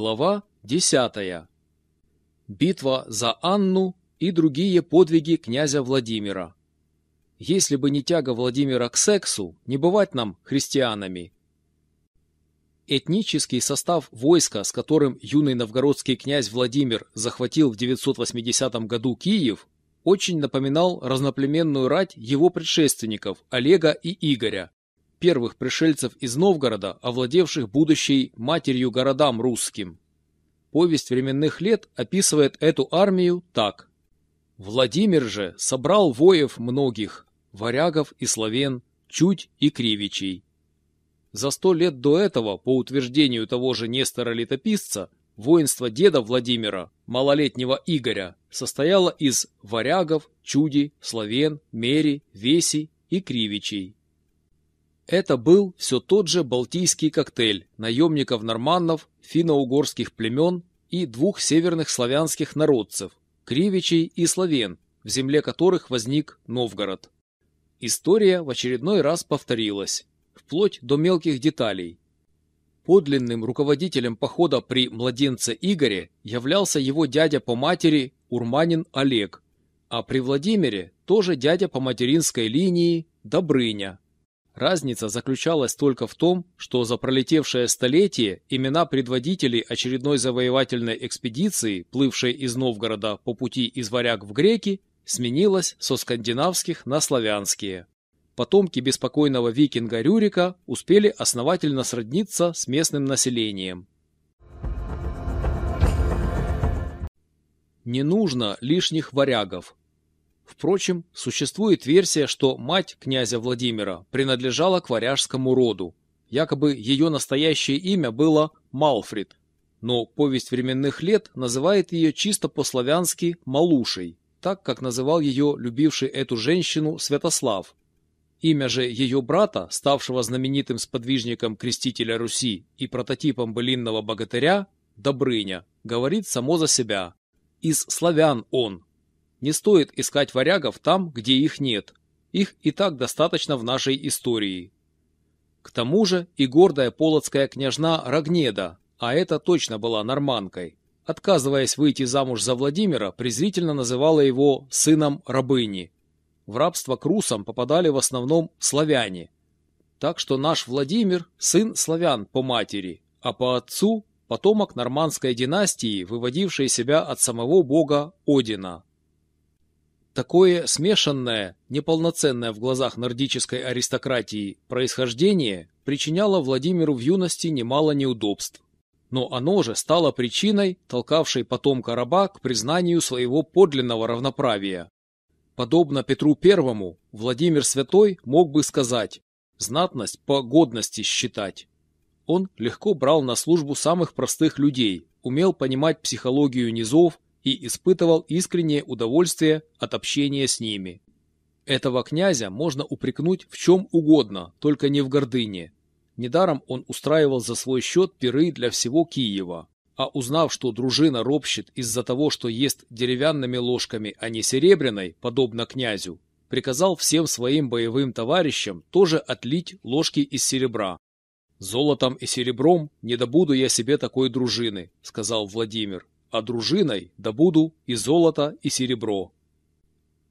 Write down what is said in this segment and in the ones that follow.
Глава 10. Битва за Анну и другие подвиги князя Владимира. Если бы не тяга Владимира к сексу, не бывать нам христианами. Этнический состав войска, с которым юный новгородский князь Владимир захватил в 980 году Киев, очень напоминал разноплеменную рать его предшественников Олега и Игоря, первых пришельцев из Новгорода, овладевших будущей матерью городам русским. Повесть временных лет описывает эту армию так. Владимир же собрал воев многих, варягов и славян, чуть и кривичей. За сто лет до этого, по утверждению того же Нестора-летописца, воинство деда Владимира, малолетнего Игоря, состояло из варягов, чуди, славян, мери, веси и кривичей. Это был все тот же балтийский коктейль наемников-норманнов, финно-угорских племен и двух северных славянских народцев – кривичей и славян, в земле которых возник Новгород. История в очередной раз повторилась, вплоть до мелких деталей. Подлинным руководителем похода при младенце Игоре являлся его дядя по матери Урманин Олег, а при Владимире тоже дядя по материнской линии Добрыня. Разница заключалась только в том, что за пролетевшее столетие имена предводителей очередной завоевательной экспедиции, плывшей из Новгорода по пути из Варяг в Греки, сменилось со скандинавских на славянские. Потомки беспокойного викинга Рюрика успели основательно сродниться с местным населением. Не нужно лишних варягов, Впрочем, существует версия, что мать князя Владимира принадлежала к варяжскому роду. Якобы ее настоящее имя было Малфрид, но повесть временных лет называет ее чисто по-славянски Малушей, так как называл ее любивший эту женщину Святослав. Имя же ее брата, ставшего знаменитым сподвижником крестителя Руси и прототипом былинного богатыря, Добрыня, говорит само за себя. Из славян он, не стоит искать варягов там, где их нет. Их и так достаточно в нашей истории. К тому же и гордая полоцкая княжна Рогнеда, а это точно была норманкой, отказываясь выйти замуж за Владимира, презрительно называла его сыном рабыни. В рабство к русам попадали в основном славяне. Так что наш Владимир – сын славян по матери, а по отцу – потомок нормандской династии, выводившей себя от самого бога Одина. Такое смешанное, неполноценное в глазах нордической аристократии происхождение причиняло Владимиру в юности немало неудобств. Но оно же стало причиной, толкавшей потомка раба к признанию своего подлинного равноправия. Подобно Петру I, Владимир Святой мог бы сказать «знатность по годности считать». Он легко брал на службу самых простых людей, умел понимать психологию низов, и испытывал искреннее удовольствие от общения с ними. Этого князя можно упрекнуть в чем угодно, только не в гордыне. Недаром он устраивал за свой счет пиры для всего Киева, а узнав, что дружина ропщет из-за того, что ест деревянными ложками, а не серебряной, подобно князю, приказал всем своим боевым товарищам тоже отлить ложки из серебра. «Золотом и серебром не добуду я себе такой дружины», — сказал Владимир а дружиной добуду и золото, и серебро.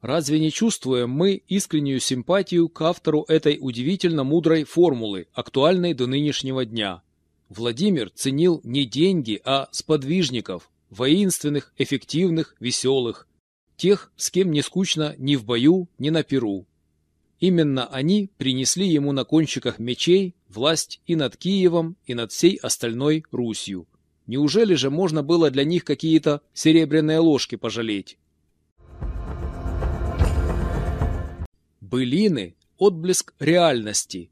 Разве не чувствуем мы искреннюю симпатию к автору этой удивительно мудрой формулы, актуальной до нынешнего дня? Владимир ценил не деньги, а сподвижников, воинственных, эффективных, веселых, тех, с кем не скучно ни в бою, ни на перу. Именно они принесли ему на кончиках мечей власть и над Киевом, и над всей остальной Русью. Неужели же можно было для них какие-то серебряные ложки пожалеть? Былины – отблеск реальности.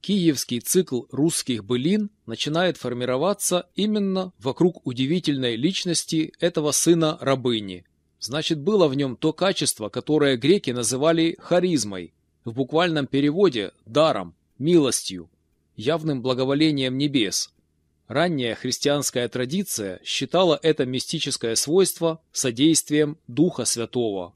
Киевский цикл русских былин начинает формироваться именно вокруг удивительной личности этого сына рабыни. Значит, было в нем то качество, которое греки называли харизмой, в буквальном переводе – даром, милостью, явным благоволением небес – Ранняя христианская традиция считала это мистическое свойство содействием Духа Святого.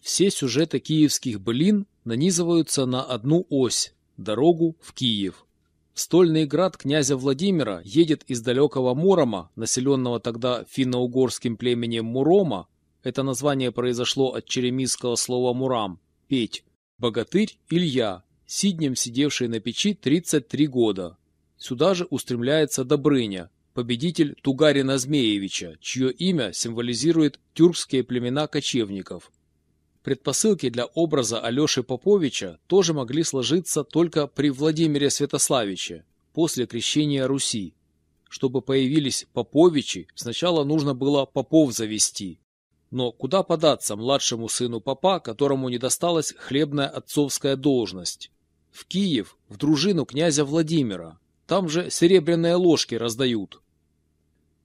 Все сюжеты киевских былин нанизываются на одну ось – дорогу в Киев. Стольный град князя Владимира едет из далекого Мурома, населенного тогда финно-угорским племенем Мурома, это название произошло от черемисского слова «мурам» – «петь», богатырь Илья, сиднем сидевший на печи 33 года. Сюда же устремляется Добрыня, победитель Тугарина Змеевича, чье имя символизирует тюркские племена кочевников. Предпосылки для образа Алеши Поповича тоже могли сложиться только при Владимире Святославиче, после крещения Руси. Чтобы появились Поповичи, сначала нужно было попов завести. Но куда податься младшему сыну папа, которому не досталась хлебная отцовская должность? В Киев, в дружину князя Владимира. Там же серебряные ложки раздают.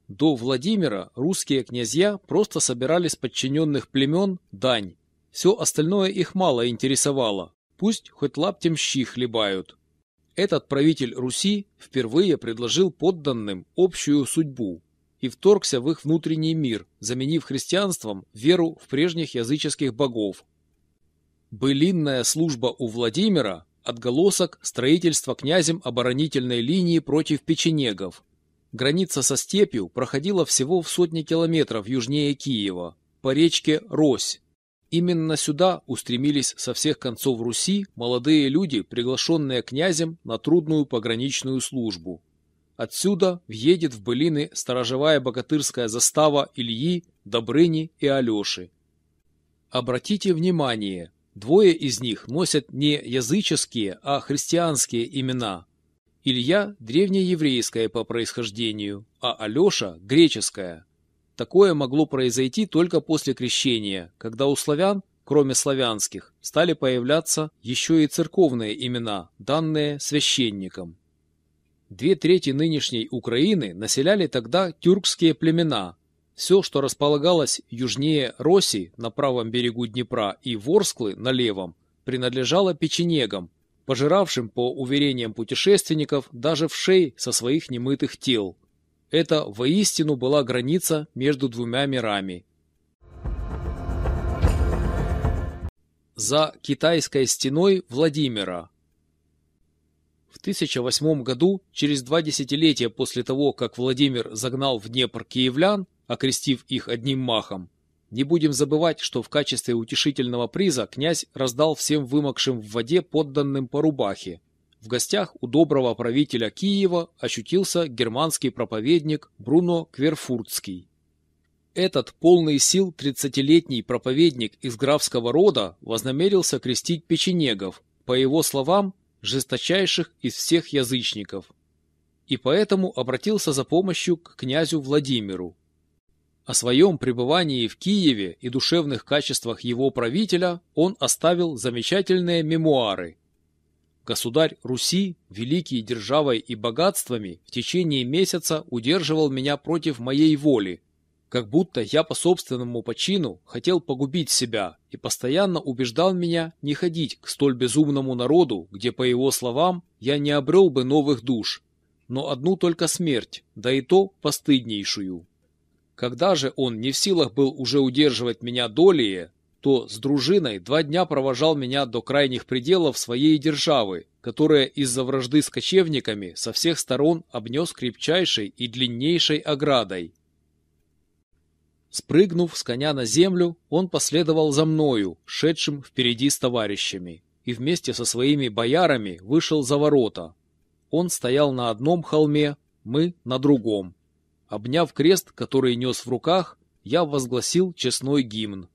До Владимира русские князья просто собирали с подчиненных племен дань. Все остальное их мало интересовало. Пусть хоть лаптем щи хлебают. Этот правитель Руси впервые предложил подданным общую судьбу и вторгся в их внутренний мир, заменив христианством веру в прежних языческих богов. Былинная служба у Владимира – отголосок строительства князем оборонительной линии против печенегов. Граница со степью проходила всего в сотни километров южнее Киева, по речке Рось. Именно сюда устремились со всех концов Руси молодые люди, приглашенные князем на трудную пограничную службу. Отсюда въедет в былины сторожевая богатырская застава Ильи, Добрыни и Алеши. Обратите внимание, двое из них носят не языческие, а христианские имена. Илья – древнееврейское по происхождению, а Алеша – греческое. Такое могло произойти только после крещения, когда у славян, кроме славянских, стали появляться еще и церковные имена, данные священникам. Две трети нынешней Украины населяли тогда тюркские племена. Все, что располагалось южнее Роси на правом берегу Днепра и Ворсклы на левом, принадлежало печенегам, пожиравшим, по уверениям путешественников, даже в шей со своих немытых тел. Это воистину была граница между двумя мирами. За китайской стеной Владимира 1008 году, через два десятилетия после того, как Владимир загнал в Днепр киевлян, окрестив их одним махом, не будем забывать, что в качестве утешительного приза князь раздал всем вымокшим в воде подданным по рубахе. В гостях у доброго правителя Киева ощутился германский проповедник Бруно Кверфуртский. Этот полный сил тридцатилетний проповедник из графского рода вознамерился крестить печенегов, по его словам, жесточайших из всех язычников, и поэтому обратился за помощью к князю Владимиру. О своем пребывании в Киеве и душевных качествах его правителя он оставил замечательные мемуары. Государь Руси, великий державой и богатствами, в течение месяца удерживал меня против моей воли, как будто я по собственному почину хотел погубить себя и постоянно убеждал меня не ходить к столь безумному народу, где, по его словам, я не обрел бы новых душ, но одну только смерть, да и то постыднейшую. Когда же он не в силах был уже удерживать меня долее, то с дружиной два дня провожал меня до крайних пределов своей державы, которая из-за вражды с кочевниками со всех сторон обнес крепчайшей и длиннейшей оградой, Спрыгнув с коня на землю, он последовал за мною, шедшим впереди с товарищами, и вместе со своими боярами вышел за ворота. Он стоял на одном холме, мы на другом. Обняв крест, который нес в руках, я возгласил честной гимн.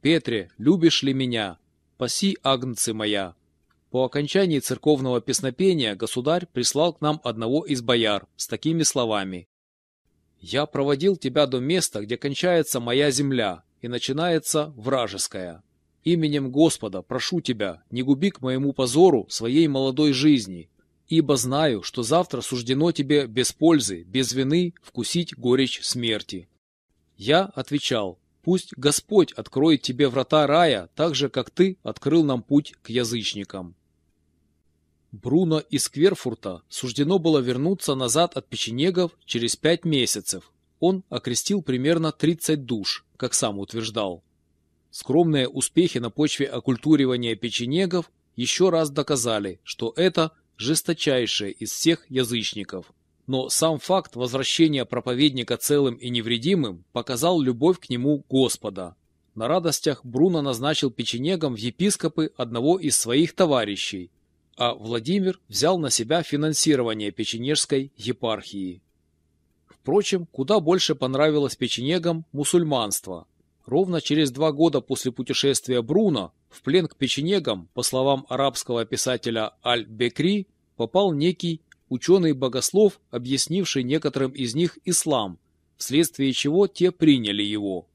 «Петре, любишь ли меня? Паси, агнцы моя!» По окончании церковного песнопения государь прислал к нам одного из бояр с такими словами. Я проводил тебя до места, где кончается моя земля и начинается вражеская. Именем Господа прошу тебя, не губи к моему позору своей молодой жизни, ибо знаю, что завтра суждено тебе без пользы, без вины вкусить горечь смерти. Я отвечал, пусть Господь откроет тебе врата рая, так же, как ты открыл нам путь к язычникам. Бруно из Кверфурта суждено было вернуться назад от печенегов через пять месяцев. Он окрестил примерно 30 душ, как сам утверждал. Скромные успехи на почве оккультуривания печенегов еще раз доказали, что это жесточайшее из всех язычников. Но сам факт возвращения проповедника целым и невредимым показал любовь к нему Господа. На радостях Бруно назначил печенегом в епископы одного из своих товарищей, а Владимир взял на себя финансирование печенежской епархии. Впрочем, куда больше понравилось печенегам мусульманство. Ровно через два года после путешествия Бруно в плен к печенегам, по словам арабского писателя Аль-Бекри, попал некий ученый-богослов, объяснивший некоторым из них ислам, вследствие чего те приняли его.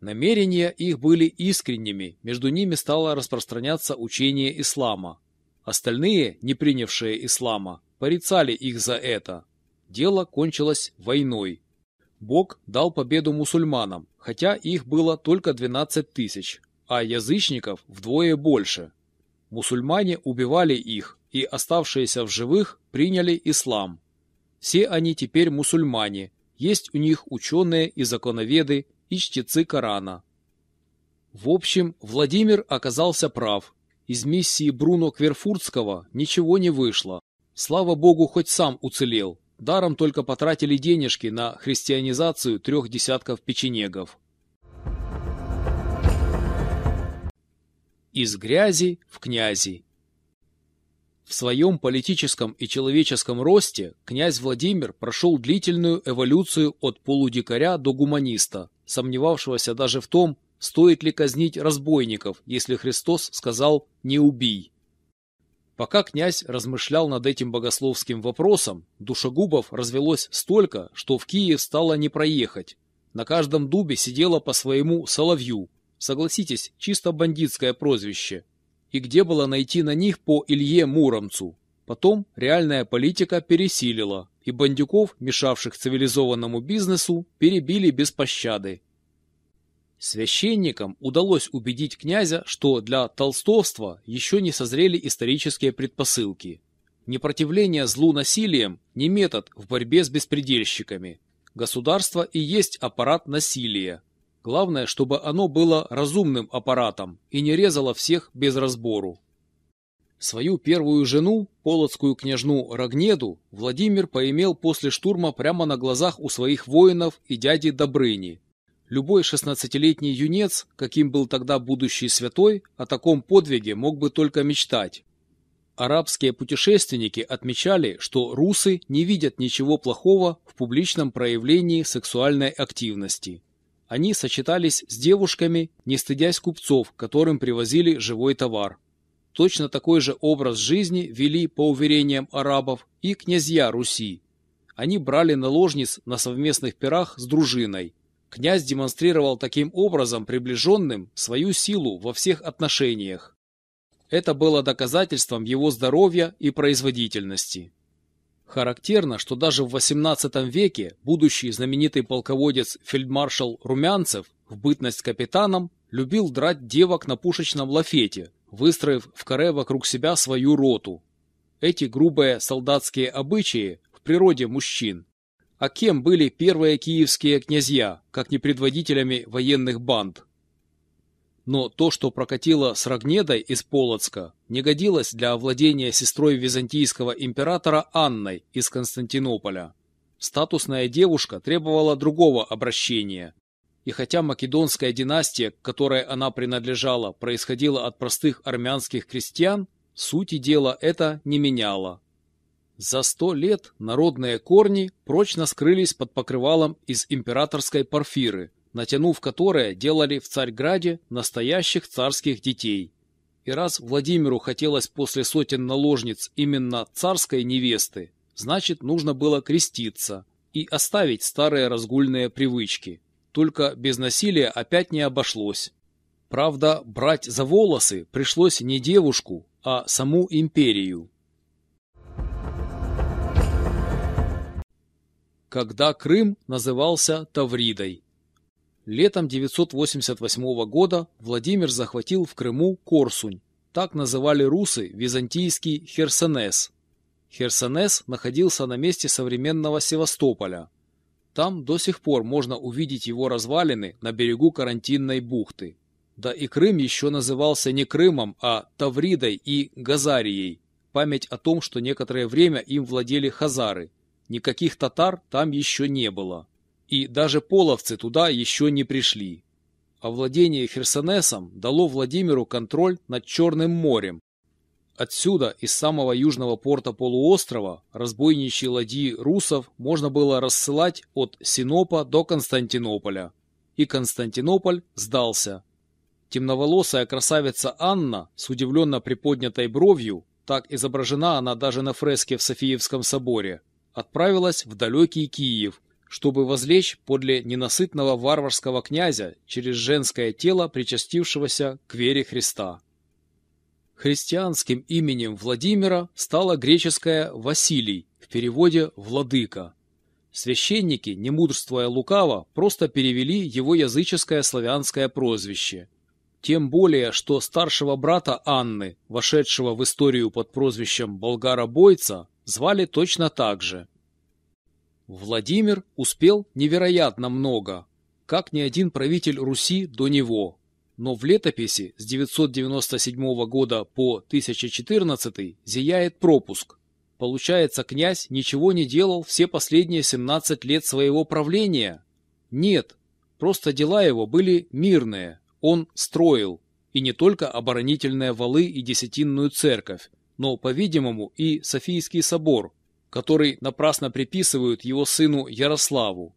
Намерения их были искренними, между ними стало распространяться учение ислама. Остальные, не принявшие ислама, порицали их за это. Дело кончилось войной. Бог дал победу мусульманам, хотя их было только 12 тысяч, а язычников вдвое больше. Мусульмане убивали их, и оставшиеся в живых приняли ислам. Все они теперь мусульмане, есть у них ученые и законоведы, и чтецы Корана. В общем, Владимир оказался прав. Из миссии Бруно Кверфуртского ничего не вышло. Слава богу, хоть сам уцелел. Даром только потратили денежки на христианизацию трех десятков печенегов. Из грязи в князи В своем политическом и человеческом росте князь Владимир прошел длительную эволюцию от полудикаря до гуманиста, сомневавшегося даже в том, стоит ли казнить разбойников, если Христос сказал «не убий». Пока князь размышлял над этим богословским вопросом, душегубов развелось столько, что в Киев стало не проехать. На каждом дубе сидело по своему соловью. Согласитесь, чисто бандитское прозвище. И где было найти на них по Илье Муромцу? Потом реальная политика пересилила, и бандюков, мешавших цивилизованному бизнесу, перебили без пощады. Священникам удалось убедить князя, что для толстовства еще не созрели исторические предпосылки. Непротивление злу насилием не метод в борьбе с беспредельщиками. Государство и есть аппарат насилия. Главное, чтобы оно было разумным аппаратом и не резало всех без разбору. Свою первую жену, полоцкую княжну Рогнеду, Владимир поимел после штурма прямо на глазах у своих воинов и дяди Добрыни, Любой шестнадцатилетний юнец, каким был тогда будущий святой, о таком подвиге мог бы только мечтать. Арабские путешественники отмечали, что русы не видят ничего плохого в публичном проявлении сексуальной активности. Они сочетались с девушками, не стыдясь купцов, которым привозили живой товар. Точно такой же образ жизни вели, по уверениям арабов, и князья Руси. Они брали наложниц на совместных пирах с дружиной, Князь демонстрировал таким образом приближенным свою силу во всех отношениях. Это было доказательством его здоровья и производительности. Характерно, что даже в XVIII веке будущий знаменитый полководец фельдмаршал Румянцев в бытность капитаном любил драть девок на пушечном лафете, выстроив в каре вокруг себя свою роту. Эти грубые солдатские обычаи в природе мужчин а кем были первые киевские князья, как не предводителями военных банд? Но то, что прокатило с Рогнедой из Полоцка, не годилось для овладения сестрой византийского императора Анной из Константинополя. Статусная девушка требовала другого обращения. И хотя македонская династия, к которой она принадлежала, происходила от простых армянских крестьян, сути дела это не меняло. За сто лет народные корни прочно скрылись под покрывалом из императорской порфиры, натянув которое делали в Царьграде настоящих царских детей. И раз Владимиру хотелось после сотен наложниц именно царской невесты, значит нужно было креститься и оставить старые разгульные привычки. Только без насилия опять не обошлось. Правда, брать за волосы пришлось не девушку, а саму империю. Когда Крым назывался Тавридой. Летом 988 года Владимир захватил в Крыму Корсунь. Так называли русы византийский Херсонес. Херсонес находился на месте современного Севастополя. Там до сих пор можно увидеть его развалины на берегу карантинной бухты. Да и Крым еще назывался не Крымом, а Тавридой и Газарией. память о том, что некоторое время им владели хазары. Никаких татар там еще не было. И даже половцы туда еще не пришли. Овладение Херсонесом дало Владимиру контроль над Черным морем. Отсюда, из самого южного порта полуострова, разбойничьи ладьи русов можно было рассылать от Синопа до Константинополя. И Константинополь сдался. Темноволосая красавица Анна с удивленно приподнятой бровью, так изображена она даже на фреске в Софиевском соборе, отправилась в далекий Киев, чтобы возлечь подле ненасытного варварского князя через женское тело, причастившегося к вере Христа. Христианским именем Владимира стало греческое «Василий», в переводе «владыка». Священники, не мудрствуя лукаво, просто перевели его языческое славянское прозвище. Тем более, что старшего брата Анны, вошедшего в историю под прозвищем Болгара-бойца, звали точно так же. Владимир успел невероятно много, как ни один правитель Руси до него. Но в летописи с 997 года по 1014 зияет пропуск. Получается, князь ничего не делал все последние 17 лет своего правления? Нет, просто дела его были мирные. Он строил, и не только оборонительные валы и десятинную церковь, но, по-видимому, и Софийский собор, который напрасно приписывают его сыну Ярославу.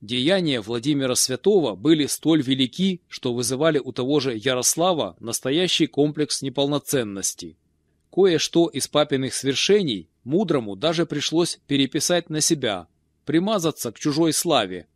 Деяния Владимира Святого были столь велики, что вызывали у того же Ярослава настоящий комплекс неполноценности. Кое-что из папиных свершений мудрому даже пришлось переписать на себя, примазаться к чужой славе,